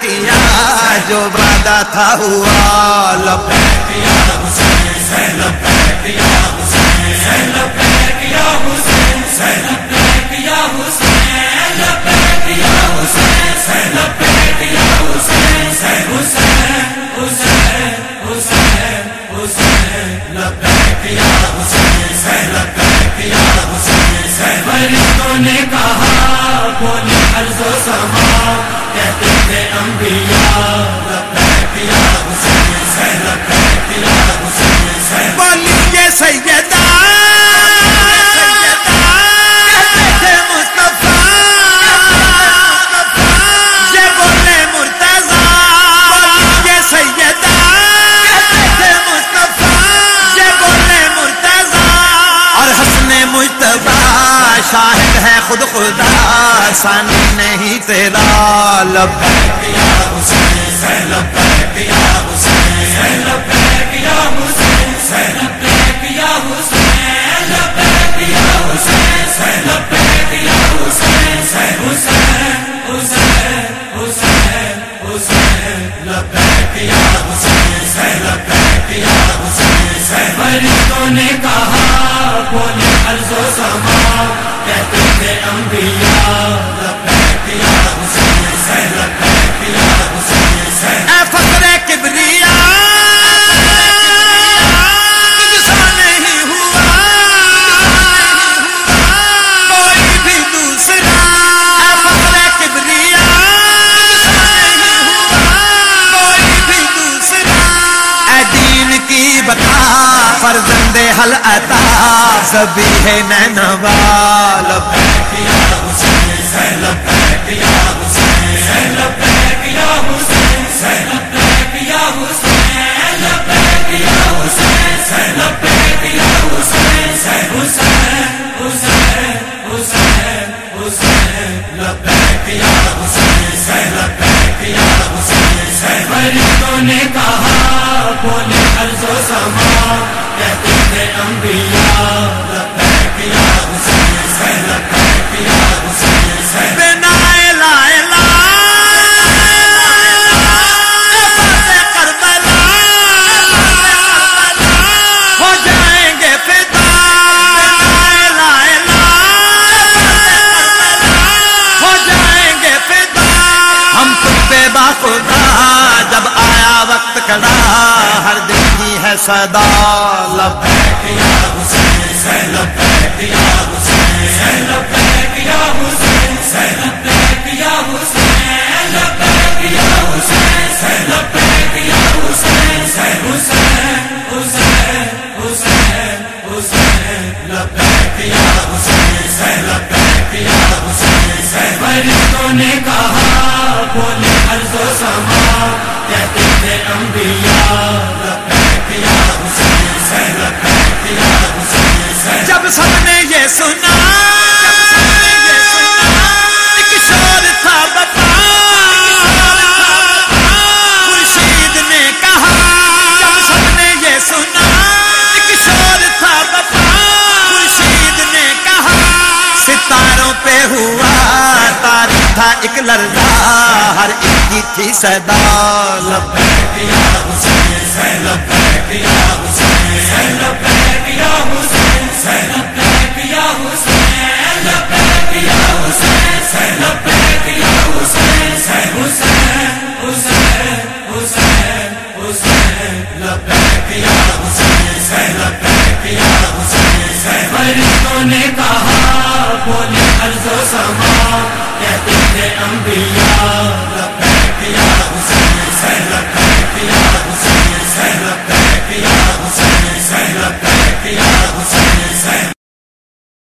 کیا جو وعدہ تھا ہوا، لبیک یا حسین لبیک یا حسین لبیک یا حسین لبیک یا حسین، لبیک یا حسین لبیک یا حسین حسین حسین حسین حسین یا حسین یا حسین فرشتوں نے کہا بولے عرض و سما انبیاء ثانی نہیں تیرا لبیک یا حسین لبیک یا حسین لبیک یا حسین لبیک یا حسین لبیک یا حسین لبیک یا حسین حسین حسین حسین حسین لبیک یا حسین یا حسین فرشتوں نے کہا بولے عرض و سما۔ انبیاء لبیک یا حسین لبیک یا حسین حل عطا سبھی ہے نینوال لبیک وقت کھڑا ہر دن کی ہے صدا لبیک یا حسین لبیک یا حسین لبیک یا حسین لبیک یا حسین لبیک ایک لرزہ، ہر ایک کی تھی صدا لبیک یا حسین لبیک یا حسین لبیک یا حسین لبیک یا حسین، لبیک یا حسین لبیک یا حسین حسین حسین حسین حسین، لبیک یا حسین لبیک یا حسین فرشتوں نے کہا